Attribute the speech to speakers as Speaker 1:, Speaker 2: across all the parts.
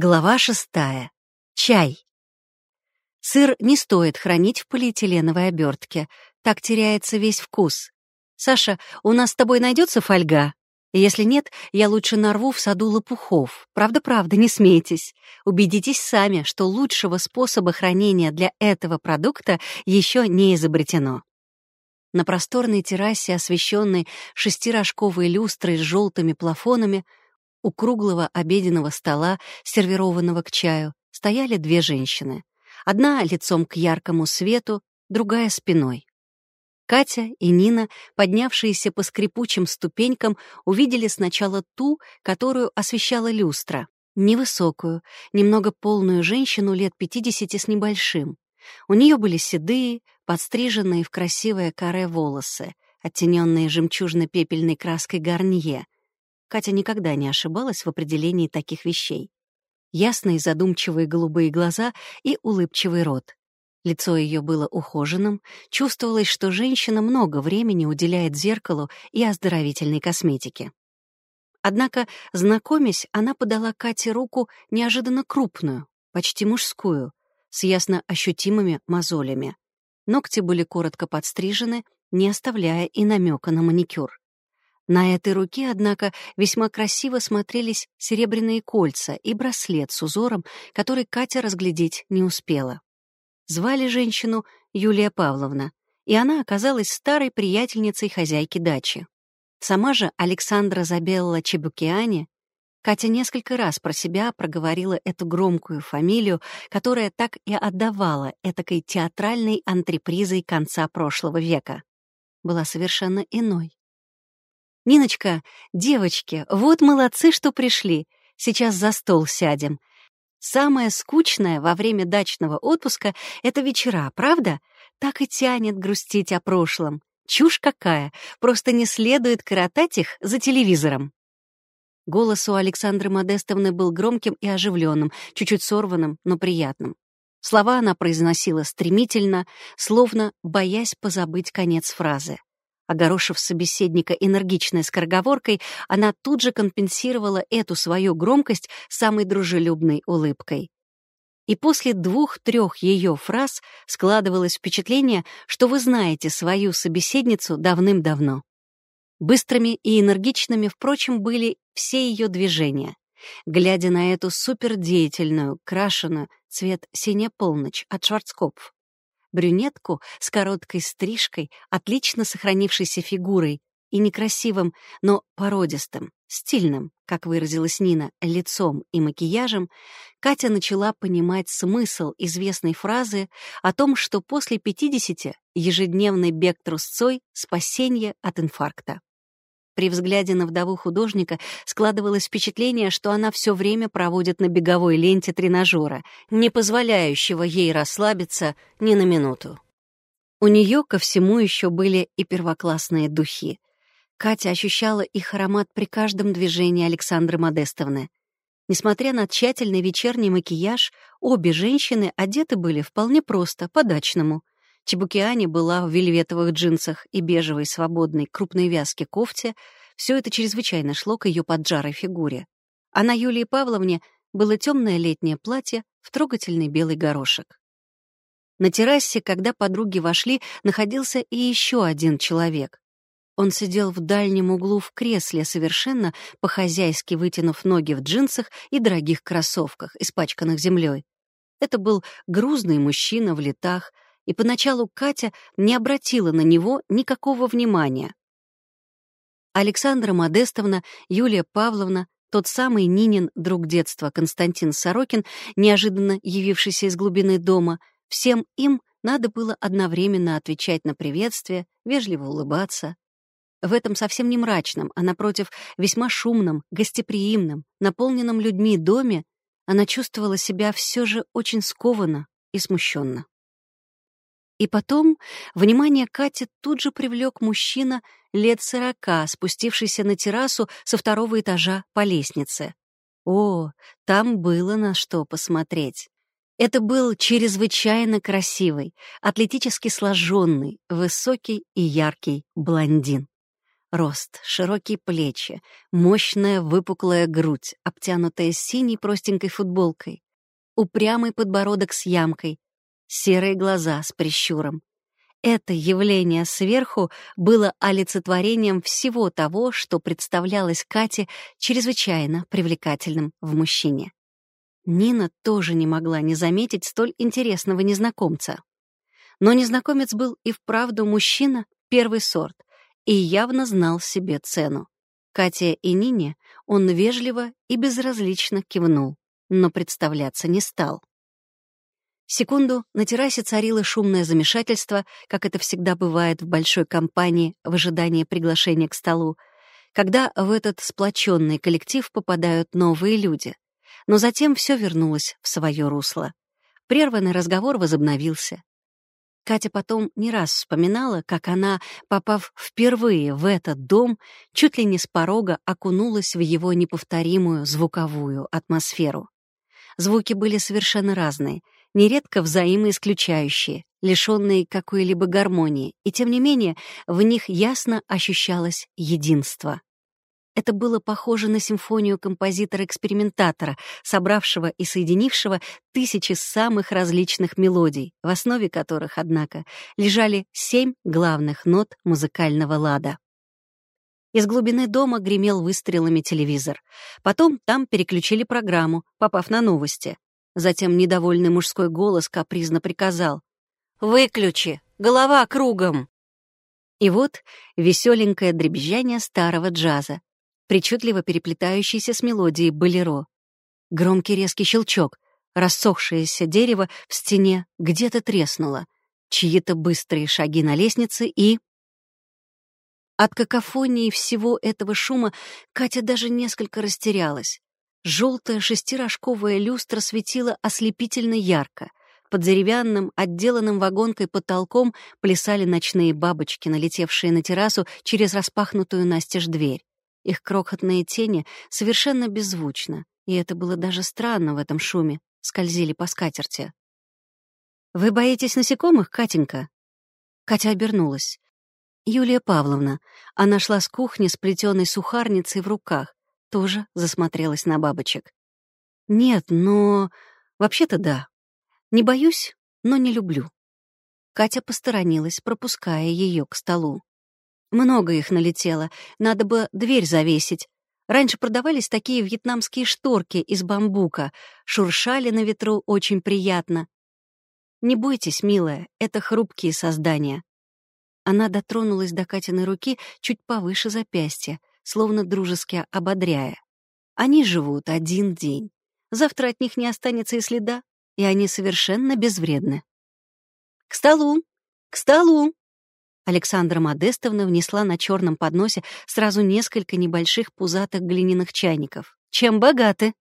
Speaker 1: Глава шестая. Чай. Сыр не стоит хранить в полиэтиленовой обертке, так теряется весь вкус. Саша, у нас с тобой найдется фольга? Если нет, я лучше нарву в саду лопухов. Правда-правда, не смейтесь. Убедитесь сами, что лучшего способа хранения для этого продукта еще не изобретено. На просторной террасе, освещенной шестирожковой люстрой с желтыми плафонами, у круглого обеденного стола, сервированного к чаю, стояли две женщины. Одна лицом к яркому свету, другая спиной. Катя и Нина, поднявшиеся по скрипучим ступенькам, увидели сначала ту, которую освещала люстра, невысокую, немного полную женщину лет пятидесяти с небольшим. У нее были седые, подстриженные в красивое каре волосы, оттененные жемчужно-пепельной краской гарнье — Катя никогда не ошибалась в определении таких вещей. Ясные задумчивые голубые глаза и улыбчивый рот. Лицо ее было ухоженным, чувствовалось, что женщина много времени уделяет зеркалу и оздоровительной косметике. Однако, знакомясь, она подала Кате руку неожиданно крупную, почти мужскую, с ясно ощутимыми мозолями. Ногти были коротко подстрижены, не оставляя и намека на маникюр. На этой руке, однако, весьма красиво смотрелись серебряные кольца и браслет с узором, который Катя разглядеть не успела. Звали женщину Юлия Павловна, и она оказалась старой приятельницей хозяйки дачи. Сама же Александра Забелла Чебукиани Катя несколько раз про себя проговорила эту громкую фамилию, которая так и отдавала этакой театральной антрепризой конца прошлого века. Была совершенно иной. «Ниночка, девочки, вот молодцы, что пришли. Сейчас за стол сядем. Самое скучное во время дачного отпуска — это вечера, правда? Так и тянет грустить о прошлом. Чушь какая, просто не следует коротать их за телевизором». Голос у Александры Модестовны был громким и оживленным, чуть-чуть сорванным, но приятным. Слова она произносила стремительно, словно боясь позабыть конец фразы. Огорошив собеседника энергичной скороговоркой, она тут же компенсировала эту свою громкость самой дружелюбной улыбкой. И после двух-трех ее фраз складывалось впечатление, что вы знаете свою собеседницу давным-давно. Быстрыми и энергичными, впрочем, были все ее движения. Глядя на эту супердеятельную, крашеную, цвет синяя полночь от Шварцкопф, брюнетку с короткой стрижкой, отлично сохранившейся фигурой и некрасивым, но породистым, стильным, как выразилась Нина, лицом и макияжем, Катя начала понимать смысл известной фразы о том, что после 50 ежедневный бег трусцой — спасение от инфаркта. При взгляде на вдову художника складывалось впечатление, что она все время проводит на беговой ленте тренажера, не позволяющего ей расслабиться ни на минуту. У нее ко всему еще были и первоклассные духи. Катя ощущала их аромат при каждом движении Александры Модестовны. Несмотря на тщательный вечерний макияж, обе женщины одеты были вполне просто, по-дачному. Чебукиани была в вельветовых джинсах и бежевой свободной крупной вязке кофте. Все это чрезвычайно шло к ее поджарой фигуре. А на Юлии Павловне было темное летнее платье в трогательный белый горошек. На террасе, когда подруги вошли, находился и еще один человек. Он сидел в дальнем углу в кресле, совершенно по-хозяйски вытянув ноги в джинсах и дорогих кроссовках, испачканных землей. Это был грузный мужчина в летах, и поначалу Катя не обратила на него никакого внимания. Александра Модестовна, Юлия Павловна, тот самый Нинин друг детства Константин Сорокин, неожиданно явившийся из глубины дома, всем им надо было одновременно отвечать на приветствие, вежливо улыбаться. В этом совсем не мрачном, а, напротив, весьма шумном, гостеприимном, наполненном людьми доме она чувствовала себя все же очень скованно и смущенно. И потом внимание Кати тут же привлек мужчина лет сорока, спустившийся на террасу со второго этажа по лестнице. О, там было на что посмотреть. Это был чрезвычайно красивый, атлетически сложенный, высокий и яркий блондин. Рост, широкие плечи, мощная выпуклая грудь, обтянутая синей простенькой футболкой, упрямый подбородок с ямкой, серые глаза с прищуром. Это явление сверху было олицетворением всего того, что представлялось Кате чрезвычайно привлекательным в мужчине. Нина тоже не могла не заметить столь интересного незнакомца. Но незнакомец был и вправду мужчина первый сорт и явно знал себе цену. Катя и Нине он вежливо и безразлично кивнул, но представляться не стал. Секунду на террасе царило шумное замешательство, как это всегда бывает в большой компании в ожидании приглашения к столу, когда в этот сплоченный коллектив попадают новые люди. Но затем все вернулось в свое русло. Прерванный разговор возобновился. Катя потом не раз вспоминала, как она, попав впервые в этот дом, чуть ли не с порога окунулась в его неповторимую звуковую атмосферу. Звуки были совершенно разные, нередко взаимоисключающие, лишенные какой-либо гармонии, и тем не менее в них ясно ощущалось единство. Это было похоже на симфонию композитора-экспериментатора, собравшего и соединившего тысячи самых различных мелодий, в основе которых, однако, лежали семь главных нот музыкального лада. Из глубины дома гремел выстрелами телевизор. Потом там переключили программу, попав на новости. Затем недовольный мужской голос капризно приказал. «Выключи! Голова кругом!» И вот веселенькое дребезжание старого джаза, причудливо переплетающийся с мелодией болеро. Громкий резкий щелчок, рассохшееся дерево в стене где-то треснуло, чьи-то быстрые шаги на лестнице и... От какофонии всего этого шума Катя даже несколько растерялась. Желтая шестирожковая люстра светила ослепительно ярко. Под деревянным, отделанным вагонкой потолком плясали ночные бабочки, налетевшие на террасу через распахнутую настежь дверь. Их крохотные тени совершенно беззвучно, и это было даже странно в этом шуме, скользили по скатерти. «Вы боитесь насекомых, Катенька?» Катя обернулась. Юлия Павловна. Она шла с кухни с плетеной сухарницей в руках, тоже засмотрелась на бабочек. «Нет, но... Вообще-то да. Не боюсь, но не люблю». Катя посторонилась, пропуская ее к столу. Много их налетело, надо бы дверь завесить. Раньше продавались такие вьетнамские шторки из бамбука, шуршали на ветру очень приятно. Не бойтесь, милая, это хрупкие создания. Она дотронулась до Катиной руки чуть повыше запястья, словно дружески ободряя. Они живут один день. Завтра от них не останется и следа, и они совершенно безвредны. «К столу! К столу!» Александра Модестовна внесла на черном подносе сразу несколько небольших пузатых глиняных чайников. Чем богаты?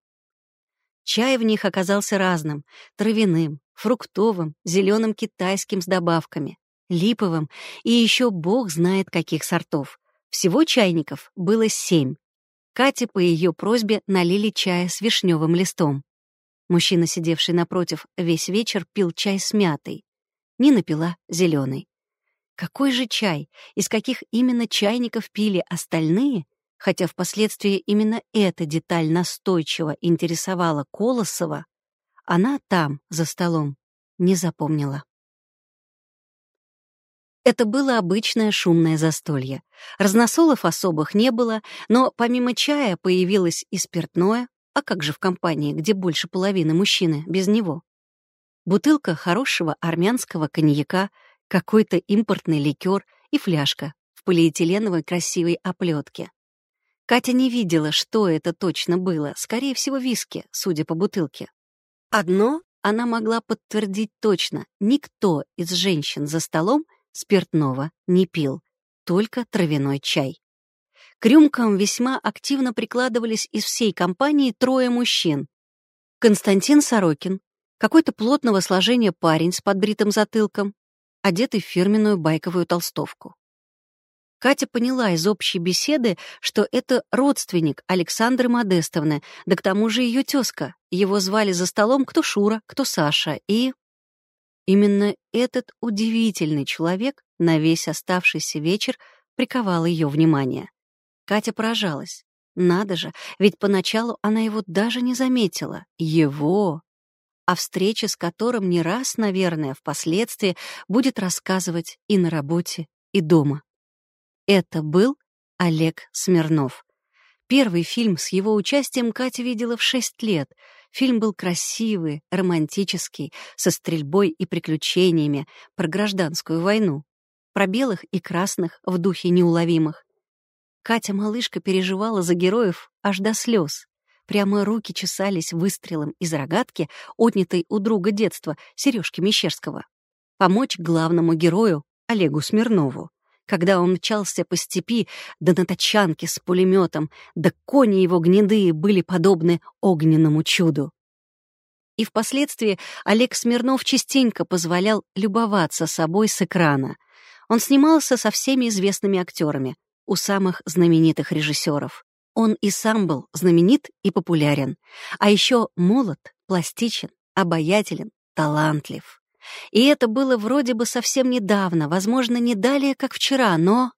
Speaker 1: Чай в них оказался разным — травяным, фруктовым, зеленым китайским с добавками, липовым и еще бог знает каких сортов. Всего чайников было семь. Кате по ее просьбе налили чая с вишневым листом. Мужчина, сидевший напротив, весь вечер пил чай с мятой. Нина пила зеленый. Какой же чай? Из каких именно чайников пили остальные? Хотя впоследствии именно эта деталь настойчиво интересовала Колосова, она там, за столом, не запомнила. Это было обычное шумное застолье. Разносолов особых не было, но помимо чая появилось и спиртное, а как же в компании, где больше половины мужчины без него? Бутылка хорошего армянского коньяка — какой-то импортный ликер и фляжка в полиэтиленовой красивой оплетке. Катя не видела, что это точно было, скорее всего, виски, судя по бутылке. Одно она могла подтвердить точно. Никто из женщин за столом спиртного не пил, только травяной чай. К рюмкам весьма активно прикладывались из всей компании трое мужчин. Константин Сорокин, какой-то плотного сложения парень с подбритым затылком, одетый в фирменную байковую толстовку. Катя поняла из общей беседы, что это родственник Александры Модестовны, да к тому же ее тезка. Его звали за столом кто Шура, кто Саша, и... Именно этот удивительный человек на весь оставшийся вечер приковал ее внимание. Катя поражалась. Надо же, ведь поначалу она его даже не заметила. Его! О встрече с которым не раз, наверное, впоследствии будет рассказывать и на работе, и дома. Это был Олег Смирнов. Первый фильм с его участием Катя видела в шесть лет. Фильм был красивый, романтический, со стрельбой и приключениями про гражданскую войну, про белых и красных в духе неуловимых. Катя-малышка переживала за героев аж до слез. Прямо руки чесались выстрелом из рогатки, отнятой у друга детства, Сережки Мещерского. Помочь главному герою, Олегу Смирнову когда он мчался по степи, да на тачанке с пулеметом, да кони его гнедые были подобны огненному чуду. И впоследствии Олег Смирнов частенько позволял любоваться собой с экрана. Он снимался со всеми известными актерами, у самых знаменитых режиссеров. Он и сам был знаменит и популярен, а еще молод, пластичен, обаятелен, талантлив. И это было вроде бы совсем недавно, возможно, не далее, как вчера, но...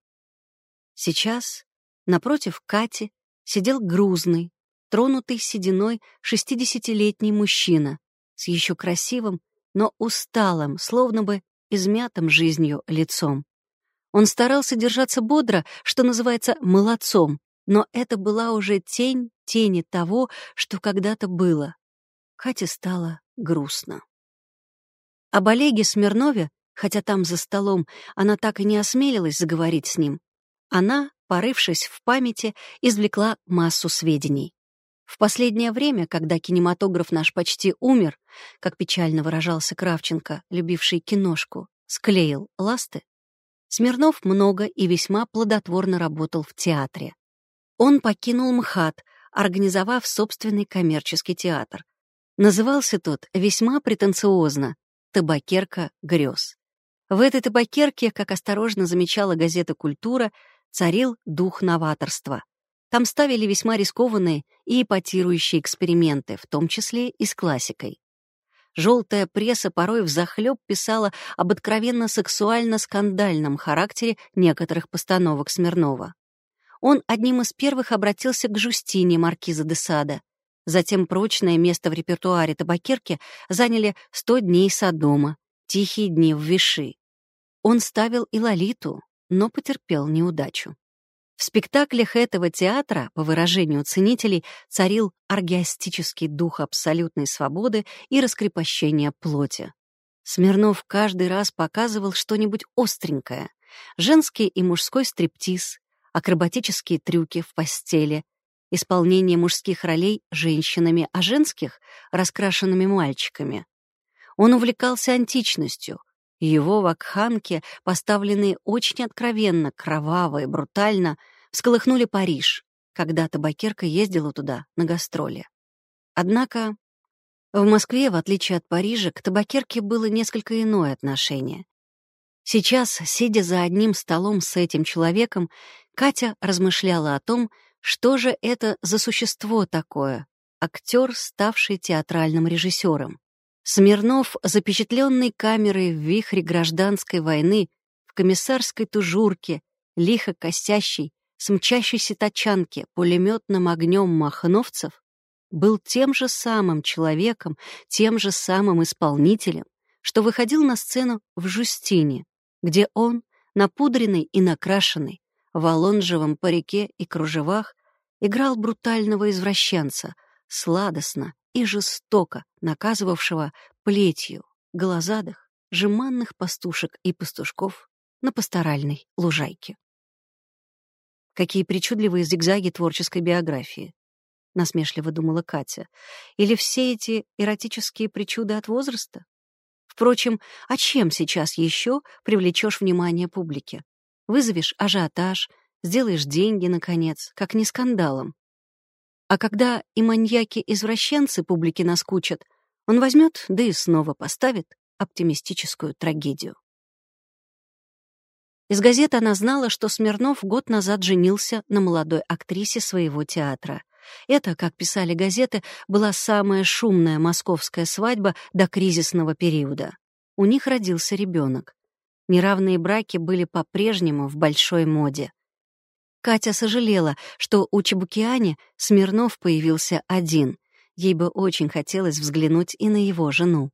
Speaker 1: Сейчас напротив Кати сидел грузный, тронутый сединой шестидесятилетний мужчина с еще красивым, но усталым, словно бы измятым жизнью лицом. Он старался держаться бодро, что называется, молодцом, но это была уже тень тени того, что когда-то было. Кате стало грустно. Об Олеге Смирнове, хотя там за столом она так и не осмелилась заговорить с ним, она, порывшись в памяти, извлекла массу сведений. В последнее время, когда кинематограф наш почти умер, как печально выражался Кравченко, любивший киношку, склеил ласты, Смирнов много и весьма плодотворно работал в театре. Он покинул МХАТ, организовав собственный коммерческий театр. Назывался тот весьма претенциозно табакерка грез. В этой табакерке, как осторожно замечала газета «Культура», царил дух новаторства. Там ставили весьма рискованные и эпатирующие эксперименты, в том числе и с классикой. Желтая пресса порой взахлеб писала об откровенно сексуально-скандальном характере некоторых постановок Смирнова. Он одним из первых обратился к Жустине Маркиза де Сада, Затем прочное место в репертуаре табакерки заняли «Сто дней Содома», «Тихие дни в Виши». Он ставил и Лолиту, но потерпел неудачу. В спектаклях этого театра, по выражению ценителей, царил аргиастический дух абсолютной свободы и раскрепощения плоти. Смирнов каждый раз показывал что-нибудь остренькое. Женский и мужской стриптиз, акробатические трюки в постели, исполнение мужских ролей женщинами, а женских — раскрашенными мальчиками. Он увлекался античностью. Его вакханки, поставленные очень откровенно, кроваво и брутально, всколыхнули Париж, когда табакерка ездила туда на гастроли. Однако в Москве, в отличие от Парижа, к табакерке было несколько иное отношение. Сейчас, сидя за одним столом с этим человеком, Катя размышляла о том, что же это за существо такое? Актер, ставший театральным режиссером. Смирнов, запечатленный камерой в вихре гражданской войны, в комиссарской тужурке, лихо косящий, с мчащейся тачанки пулеметным огнем махновцев, был тем же самым человеком, тем же самым исполнителем, что выходил на сцену в Жустине, где он, напудренный и накрашенный, в алонжевом парике и кружевах, играл брутального извращенца, сладостно и жестоко наказывавшего плетью голозадых, жеманных пастушек и пастушков на пасторальной лужайке. Какие причудливые зигзаги творческой биографии, насмешливо думала Катя. Или все эти эротические причуды от возраста? Впрочем, а чем сейчас еще привлечешь внимание публики? Вызовешь ажиотаж, сделаешь деньги, наконец, как не скандалом. А когда и маньяки-извращенцы публике наскучат, он возьмет, да и снова поставит оптимистическую трагедию. Из газеты она знала, что Смирнов год назад женился на молодой актрисе своего театра. Это, как писали газеты, была самая шумная московская свадьба до кризисного периода. У них родился ребенок. Неравные браки были по-прежнему в большой моде. Катя сожалела, что у Чебукиани Смирнов появился один. Ей бы очень хотелось взглянуть и на его жену.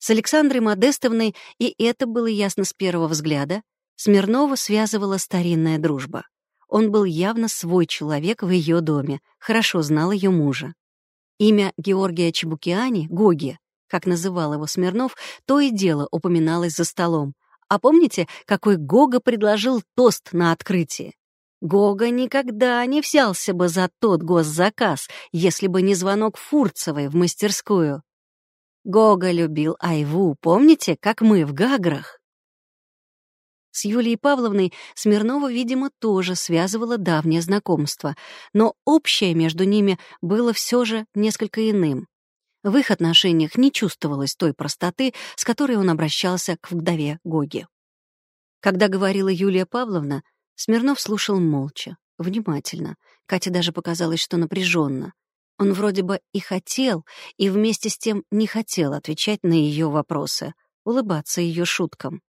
Speaker 1: С Александрой Модестовной, и это было ясно с первого взгляда, Смирнова связывала старинная дружба. Он был явно свой человек в ее доме, хорошо знал ее мужа. Имя Георгия Чебукиани, Гоги, как называл его Смирнов, то и дело упоминалось за столом. А помните, какой Гога предложил тост на открытии? Гога никогда не взялся бы за тот госзаказ, если бы не звонок Фурцевой в мастерскую. Гога любил Айву, помните, как мы в Гаграх? С Юлией Павловной Смирнова, видимо, тоже связывало давнее знакомство, но общее между ними было все же несколько иным. В их отношениях не чувствовалось той простоты, с которой он обращался к вдове Гоги. Когда говорила Юлия Павловна, Смирнов слушал молча, внимательно. Кате даже показалось, что напряженно. Он вроде бы и хотел, и вместе с тем не хотел отвечать на ее вопросы, улыбаться ее шуткам.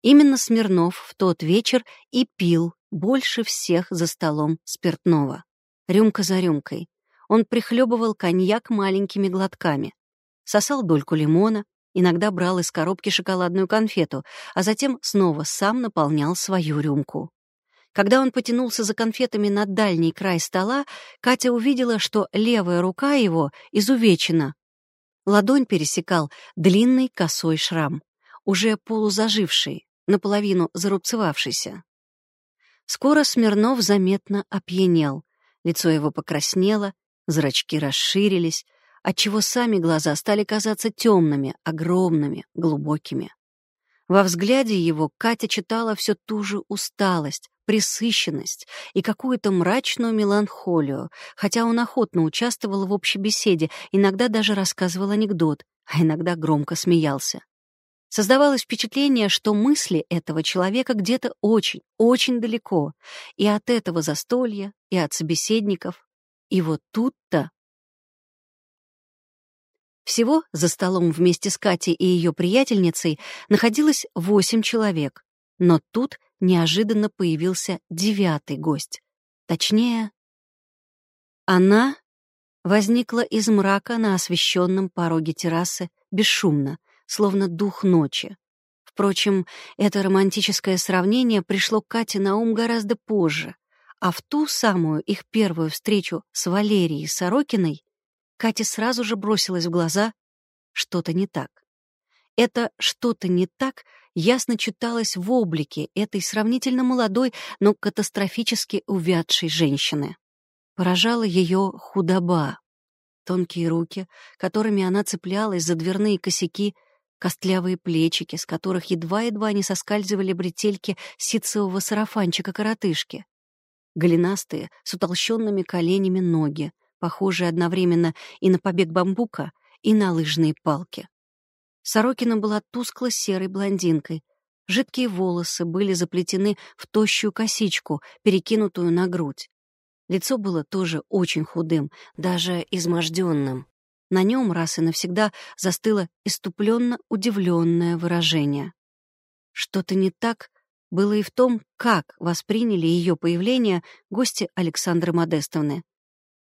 Speaker 1: Именно Смирнов в тот вечер и пил больше всех за столом спиртного. Рюмка за рюмкой. Он прихлебывал коньяк маленькими глотками. Сосал дольку лимона, иногда брал из коробки шоколадную конфету, а затем снова сам наполнял свою рюмку. Когда он потянулся за конфетами на дальний край стола, Катя увидела, что левая рука его изувечена. Ладонь пересекал длинный косой шрам, уже полузаживший, наполовину зарубцевавшийся. Скоро Смирнов заметно опьянел. Лицо его покраснело, зрачки расширились, отчего сами глаза стали казаться темными, огромными, глубокими. Во взгляде его Катя читала все ту же усталость, пресыщенность и какую-то мрачную меланхолию, хотя он охотно участвовал в общей беседе, иногда даже рассказывал анекдот, а иногда громко смеялся. Создавалось впечатление, что мысли этого человека где-то очень, очень далеко, и от этого застолья, и от собеседников. И вот тут-то всего за столом вместе с Катей и ее приятельницей находилось восемь человек. Но тут неожиданно появился девятый гость. Точнее, она возникла из мрака на освещенном пороге террасы бесшумно, словно дух ночи. Впрочем, это романтическое сравнение пришло Кате на ум гораздо позже, а в ту самую их первую встречу с Валерией Сорокиной Кате сразу же бросилось в глаза что-то не так. Это что-то не так ясно читалось в облике этой сравнительно молодой, но катастрофически увядшей женщины. Поражала ее худоба. Тонкие руки, которыми она цеплялась за дверные косяки, костлявые плечики, с которых едва-едва не соскальзывали бретельки ситцевого сарафанчика-коротышки. Голенастые, с утолщенными коленями ноги, похожие одновременно и на побег бамбука, и на лыжные палки. Сорокина была тускло-серой блондинкой. Жидкие волосы были заплетены в тощую косичку, перекинутую на грудь. Лицо было тоже очень худым, даже изможденным. На нем раз и навсегда застыло иступленно удивленное выражение. Что-то не так было и в том, как восприняли ее появление гости Александры Модестовны.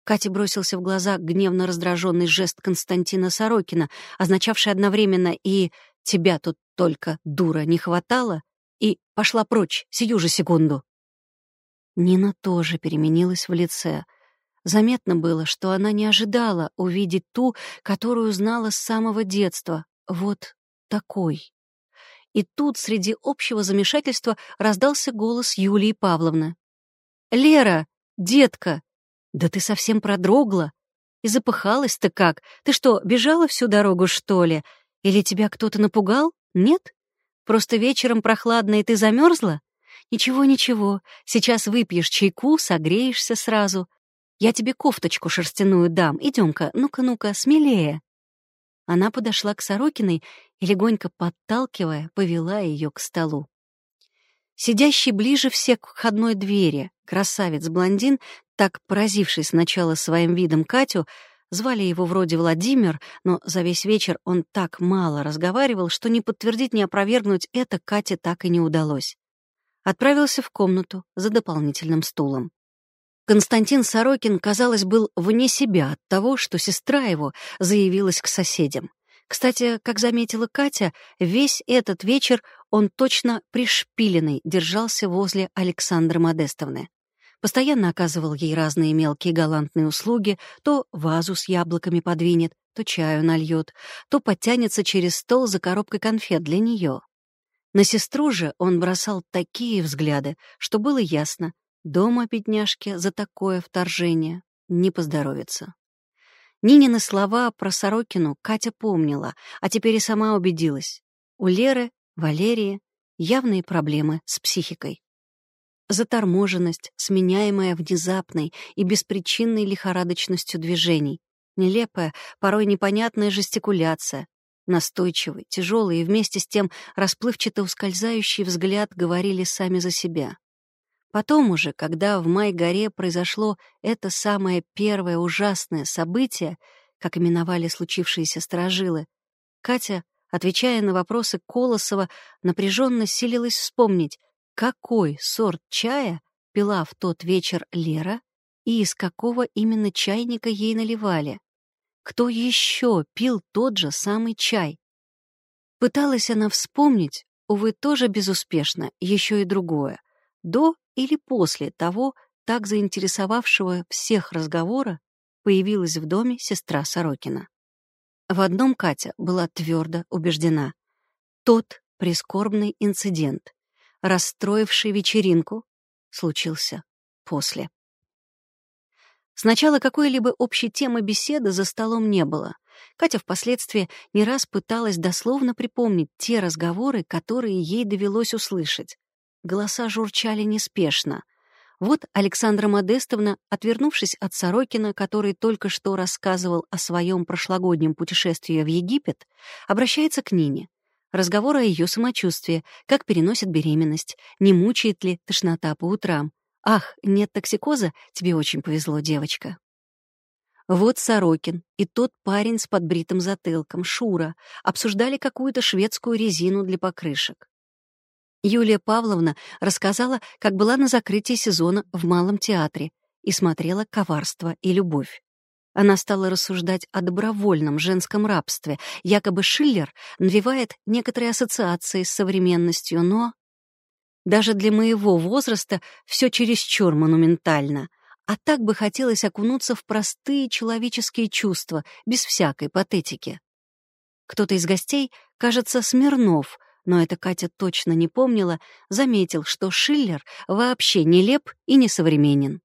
Speaker 1: Кате бросился в глаза гневно раздраженный жест Константина Сорокина, означавший одновременно и «тебя тут только, дура, не хватало» и «пошла прочь, сию же секунду». Нина тоже переменилась в лице. Заметно было, что она не ожидала увидеть ту, которую знала с самого детства, вот такой. И тут среди общего замешательства раздался голос Юлии Павловны. «Лера, детка, «Да ты совсем продрогла. И запыхалась-то как? Ты что, бежала всю дорогу, что ли? Или тебя кто-то напугал? Нет? Просто вечером прохладно, и ты замерзла? Ничего-ничего, сейчас выпьешь чайку, согреешься сразу. Я тебе кофточку шерстяную дам. Идем-ка, ну-ка, ну-ка, смелее». Она подошла к Сорокиной и, легонько подталкивая, повела ее к столу. Сидящий ближе всех к входной двери, красавец-блондин так поразивший сначала своим видом Катю, Звали его вроде Владимир, но за весь вечер он так мало разговаривал, что ни подтвердить, ни опровергнуть это Кате так и не удалось. Отправился в комнату за дополнительным стулом. Константин Сорокин, казалось, был вне себя от того, что сестра его заявилась к соседям. Кстати, как заметила Катя, весь этот вечер он точно пришпиленный держался возле Александры Модестовны. Постоянно оказывал ей разные мелкие галантные услуги, то вазу с яблоками подвинет, то чаю нальет, то подтянется через стол за коробкой конфет для нее. На сестру же он бросал такие взгляды, что было ясно, дома бедняжке за такое вторжение не поздоровится. Нинины слова про Сорокину Катя помнила, а теперь и сама убедилась. У Леры, Валерии явные проблемы с психикой. Заторможенность, сменяемая внезапной и беспричинной лихорадочностью движений, нелепая, порой непонятная жестикуляция, настойчивый, тяжелый и вместе с тем расплывчато ускользающий взгляд говорили сами за себя. Потом уже, когда в Май-горе произошло это самое первое ужасное событие, как именовали случившиеся сторожилы, Катя, отвечая на вопросы Колосова, напряженно силилась вспомнить, какой сорт чая пила в тот вечер Лера и из какого именно чайника ей наливали. Кто еще пил тот же самый чай? Пыталась она вспомнить, увы, тоже безуспешно, еще и другое. До или после того, так заинтересовавшего всех разговора, появилась в доме сестра Сорокина. В одном Катя была твердо убеждена. Тот прискорбный инцидент, расстроивший вечеринку, случился после. Сначала какой-либо общей темы беседы за столом не было. Катя впоследствии не раз пыталась дословно припомнить те разговоры, которые ей довелось услышать. Голоса журчали неспешно. Вот Александра Модестовна, отвернувшись от Сорокина, который только что рассказывал о своем прошлогоднем путешествии в Египет, обращается к Нине. Разговор о ее самочувствии, как переносит беременность, не мучает ли тошнота по утрам. «Ах, нет токсикоза? Тебе очень повезло, девочка». Вот Сорокин и тот парень с подбритым затылком, Шура, обсуждали какую-то шведскую резину для покрышек. Юлия Павловна рассказала, как была на закрытии сезона в Малом театре и смотрела «Коварство и любовь». Она стала рассуждать о добровольном женском рабстве. Якобы Шиллер навевает некоторые ассоциации с современностью, но... Даже для моего возраста все чересчур монументально. А так бы хотелось окунуться в простые человеческие чувства, без всякой патетики. Кто-то из гостей, кажется, Смирнов, но это Катя точно не помнила, заметил, что Шиллер вообще нелеп и несовременен.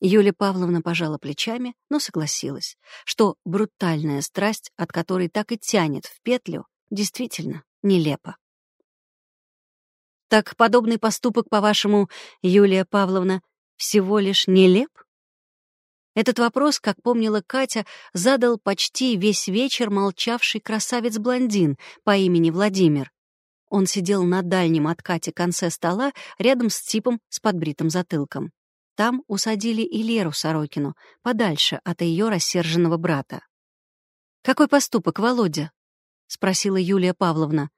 Speaker 1: Юлия Павловна пожала плечами, но согласилась, что брутальная страсть, от которой так и тянет в петлю, действительно нелепа. Так подобный поступок, по-вашему, Юлия Павловна, всего лишь нелеп? Этот вопрос, как помнила Катя, задал почти весь вечер молчавший красавец-блондин по имени Владимир, он сидел на дальнем от Кати конце стола рядом с типом с подбритым затылком. Там усадили и Леру Сорокину, подальше от ее рассерженного брата. «Какой поступок, Володя?» — спросила Юлия Павловна.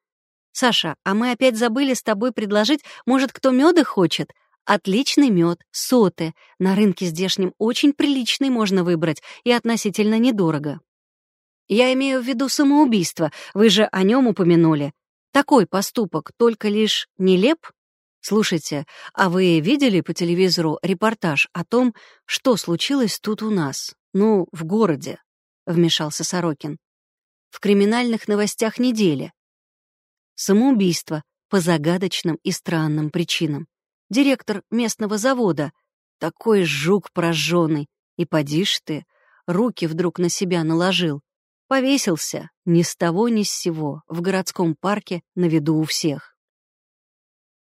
Speaker 1: «Саша, а мы опять забыли с тобой предложить, может, кто меда хочет? Отличный мед, соты. На рынке здешнем очень приличный можно выбрать и относительно недорого». «Я имею в виду самоубийство, вы же о нем упомянули. Такой поступок только лишь нелеп? Слушайте, а вы видели по телевизору репортаж о том, что случилось тут у нас, ну, в городе? Вмешался Сорокин. В криминальных новостях недели. Самоубийство по загадочным и странным причинам. Директор местного завода, такой жук прожженный, и поди ж ты, руки вдруг на себя наложил, Повесился ни с того ни с сего в городском парке на виду у всех.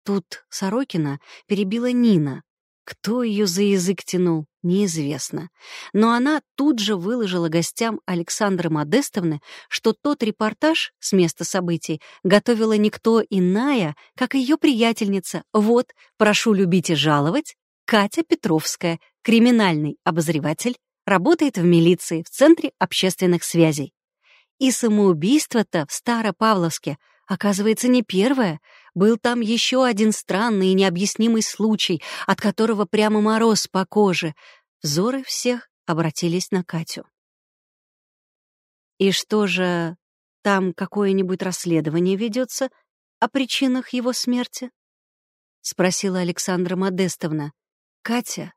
Speaker 1: Тут Сорокина перебила Нина. Кто ее за язык тянул, неизвестно. Но она тут же выложила гостям Александры Модестовны, что тот репортаж с места событий готовила никто иная, как ее приятельница. Вот, прошу любить и жаловать, Катя Петровская, криминальный обозреватель работает в милиции в Центре общественных связей. И самоубийство-то в Старопавловске, оказывается, не первое. Был там еще один странный и необъяснимый случай, от которого прямо мороз по коже. Взоры всех обратились на Катю. И что же, там какое-нибудь расследование ведется о причинах его смерти? Спросила Александра Модестовна. Катя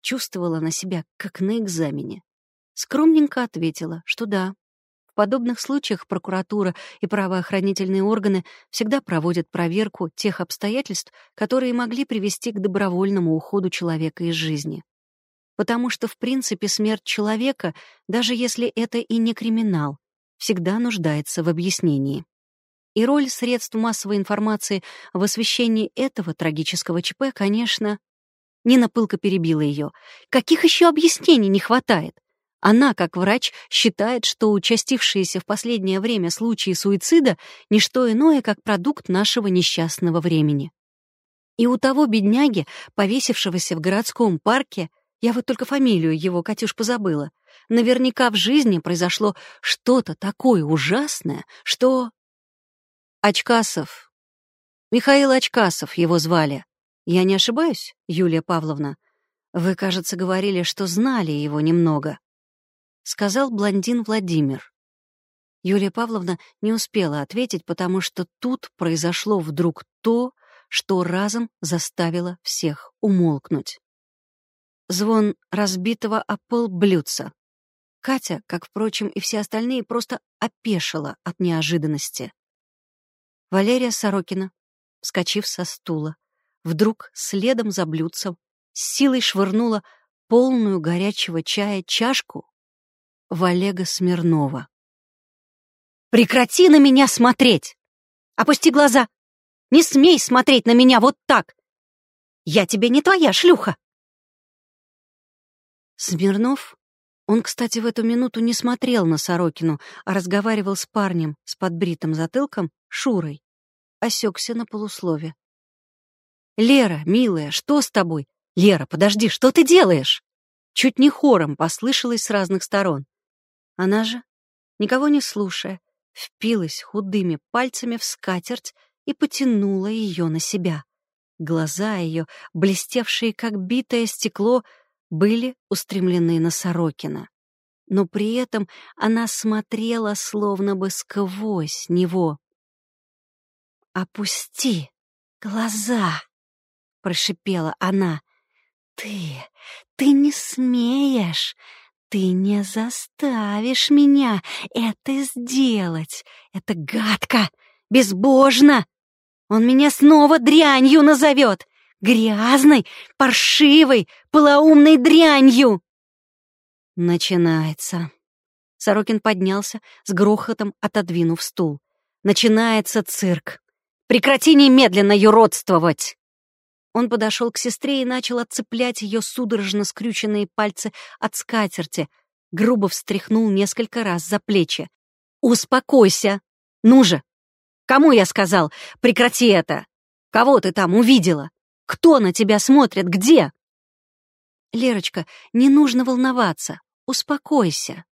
Speaker 1: чувствовала на себя, как на экзамене. Скромненько ответила, что да. В подобных случаях прокуратура и правоохранительные органы всегда проводят проверку тех обстоятельств, которые могли привести к добровольному уходу человека из жизни потому что, в принципе, смерть человека, даже если это и не криминал, всегда нуждается в объяснении. И роль средств массовой информации в освещении этого трагического ЧП, конечно... Нина пылко перебила ее. Каких еще объяснений не хватает? Она, как врач, считает, что участившиеся в последнее время случаи суицида — не что иное, как продукт нашего несчастного времени. И у того бедняги, повесившегося в городском парке, я вот только фамилию его, Катюш, позабыла. Наверняка в жизни произошло что-то такое ужасное, что... Очкасов. Михаил Очкасов его звали. Я не ошибаюсь, Юлия Павловна? Вы, кажется, говорили, что знали его немного. Сказал блондин Владимир. Юлия Павловна не успела ответить, потому что тут произошло вдруг то, что разом заставило всех умолкнуть звон разбитого о пол блюдца. Катя, как, впрочем, и все остальные, просто опешила от неожиданности. Валерия Сорокина, вскочив со стула, вдруг следом за блюдцем с силой швырнула полную горячего чая чашку в Олега Смирнова. «Прекрати на меня смотреть! Опусти глаза! Не смей смотреть на меня вот так! Я тебе не твоя шлюха!» Смирнов? Он, кстати, в эту минуту не смотрел на Сорокину, а разговаривал с парнем с подбритым затылком, Шурой. Осекся на полуслове. «Лера, милая, что с тобой? Лера, подожди, что ты делаешь?» Чуть не хором послышалось с разных сторон. Она же, никого не слушая, впилась худыми пальцами в скатерть и потянула ее на себя. Глаза ее, блестевшие как битое стекло, были устремлены на Сорокина. Но при этом она смотрела словно бы сквозь него. «Опусти глаза!» — прошипела она. «Ты, ты не смеешь! Ты не заставишь меня это сделать! Это гадко! Безбожно! Он меня снова дрянью назовет! Грязной, паршивой, полоумной дрянью!» Начинается. Сорокин поднялся, с грохотом отодвинув стул. «Начинается цирк! Прекрати немедленно юродствовать!» Он подошел к сестре и начал отцеплять ее судорожно скрюченные пальцы от скатерти, грубо встряхнул несколько раз за плечи. «Успокойся! Ну же! Кому я сказал? Прекрати это! Кого ты там увидела? Кто на тебя смотрит? Где?» «Лерочка, не нужно волноваться. Успокойся».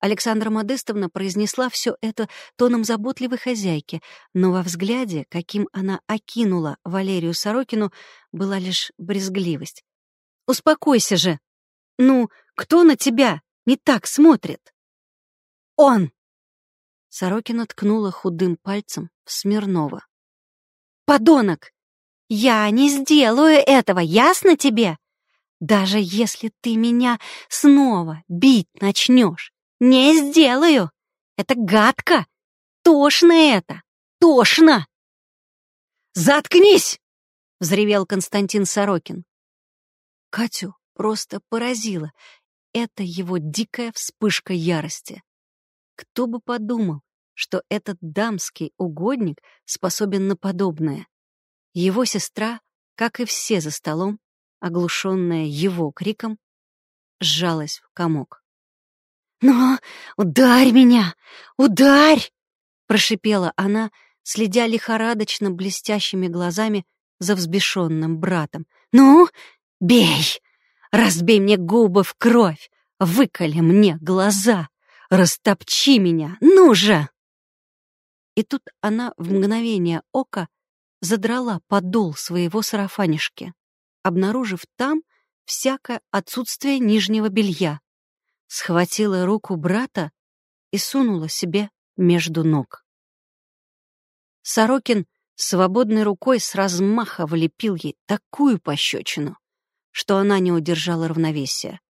Speaker 1: Александра Модестовна произнесла все это тоном заботливой хозяйки, но во взгляде, каким она окинула Валерию Сорокину, была лишь брезгливость. «Успокойся же! Ну, кто на тебя не так смотрит?» «Он!» Сорокина ткнула худым пальцем в Смирнова. «Подонок! Я не сделаю этого, ясно тебе? Даже если ты меня снова бить начнешь, не сделаю. Это гадко. Тошно это. Тошно. Заткнись! взревел Константин Сорокин. Катю просто поразило. Это его дикая вспышка ярости. Кто бы подумал, что этот дамский угодник способен на подобное. Его сестра, как и все за столом, оглушенная его криком, сжалась в комок. «Ну, ударь меня! Ударь!» — прошипела она, следя лихорадочно блестящими глазами за взбешенным братом. «Ну, бей! Разбей мне губы в кровь! Выколи мне глаза! Растопчи меня! Ну же!» И тут она в мгновение ока задрала подол своего сарафанишки, обнаружив там всякое отсутствие нижнего белья, схватила руку брата и сунула себе между ног. Сорокин свободной рукой с размаха влепил ей такую пощечину, что она не удержала равновесия.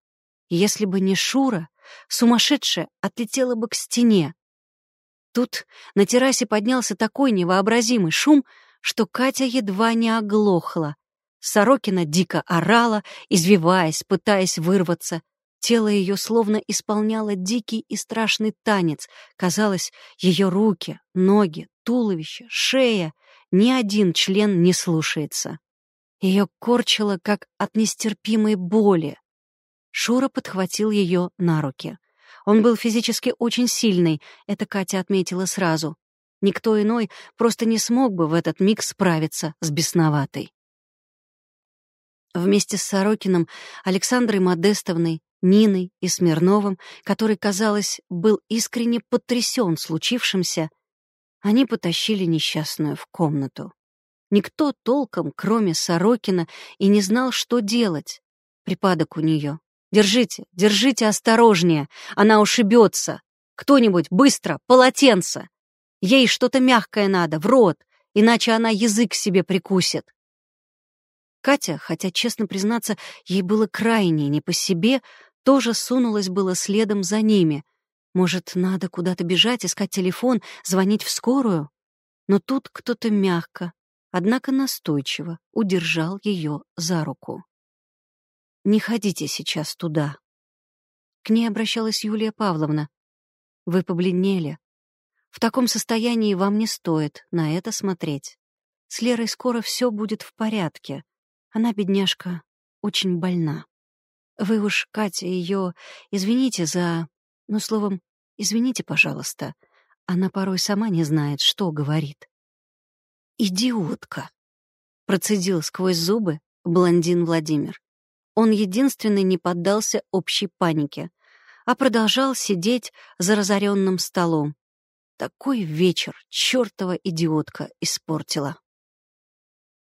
Speaker 1: Если бы не Шура, сумасшедшая отлетела бы к стене. Тут на террасе поднялся такой невообразимый шум, что Катя едва не оглохла. Сорокина дико орала, извиваясь, пытаясь вырваться. Тело ее словно исполняло дикий и страшный танец. Казалось, ее руки, ноги, туловище, шея — ни один член не слушается. Ее корчило, как от нестерпимой боли. Шура подхватил ее на руки. Он был физически очень сильный, это Катя отметила сразу. Никто иной просто не смог бы в этот миг справиться с бесноватой. Вместе с Сорокином, Александрой Модестовной, Ниной и Смирновым, который, казалось, был искренне потрясен случившимся, они потащили несчастную в комнату. Никто толком, кроме Сорокина, и не знал, что делать. Припадок у нее. «Держите, держите осторожнее, она ушибется. Кто-нибудь, быстро, полотенце!» Ей что-то мягкое надо, в рот, иначе она язык себе прикусит. Катя, хотя, честно признаться, ей было крайне не по себе, тоже сунулась было следом за ними. Может, надо куда-то бежать, искать телефон, звонить в скорую? Но тут кто-то мягко, однако настойчиво удержал ее за руку. «Не ходите сейчас туда». К ней обращалась Юлия Павловна. «Вы побледнели, в таком состоянии вам не стоит на это смотреть. С Лерой скоро все будет в порядке. Она, бедняжка, очень больна. Вы уж, Катя, ее извините за... Ну, словом, извините, пожалуйста. Она порой сама не знает, что говорит. «Идиотка!» — процедил сквозь зубы блондин Владимир. Он единственный не поддался общей панике, а продолжал сидеть за разоренным столом, такой вечер чертова идиотка испортила.